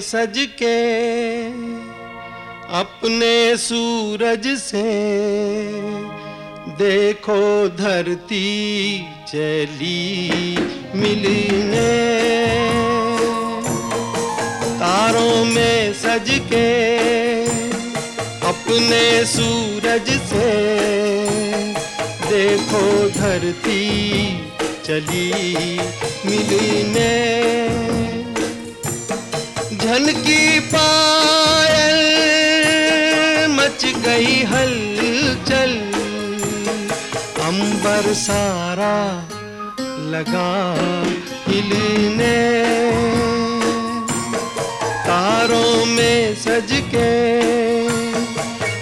सज के अपने सूरज से देखो धरती चली मिलने। तारों में सज के अपने सूरज से देखो धरती चली मिलने। झनकी पायल मच गई हलचल। अंबर सारा लगा हिलने। तारों में सज के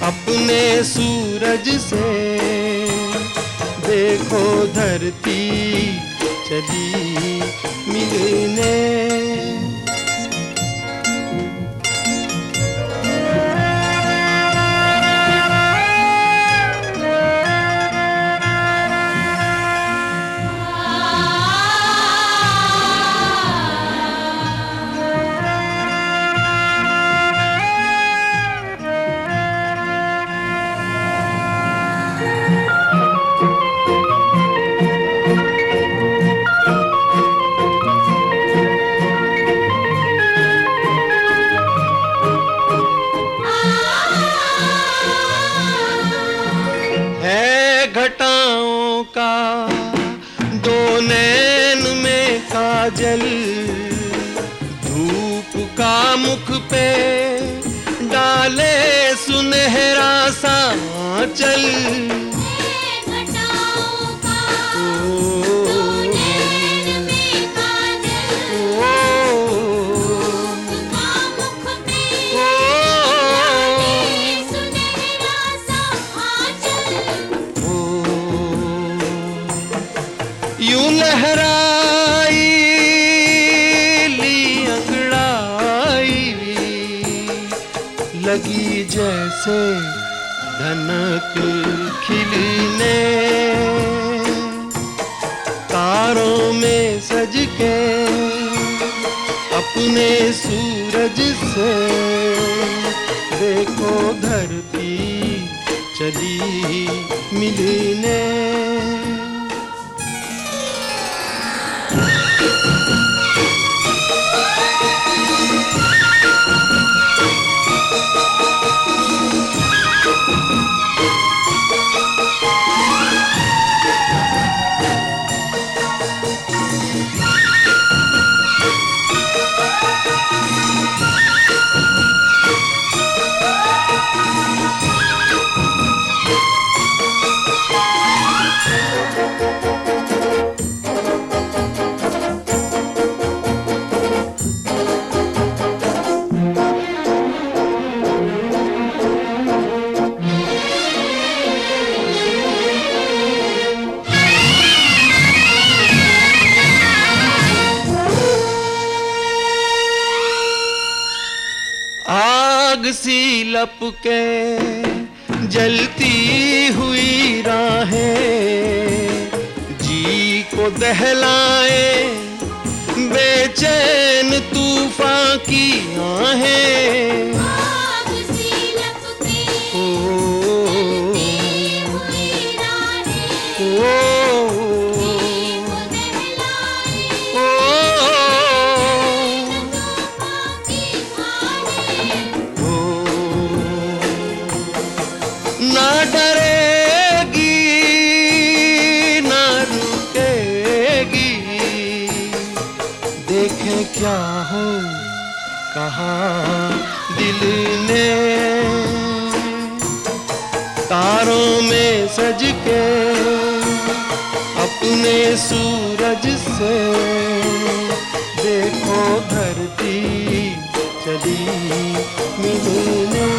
अपने सूरज से देखो धरती चली मिलने। काजल धूप का मुख पे डाले सुनहरा सा चल यूँ लहराई जैसे धनक खिलने। तारों में सज के अपने सूरज से। देखो धरती चली मिलने। आग सी लपके जलती हुई राहें। जी को दहलाए बेचैन तूफ़ान की आहें। डरेगी क्या हो, कहा दिल ने। तारों में अपने सूरज से। देखो धरती चली मिलने।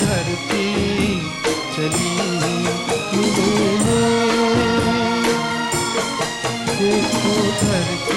धरती चली धरती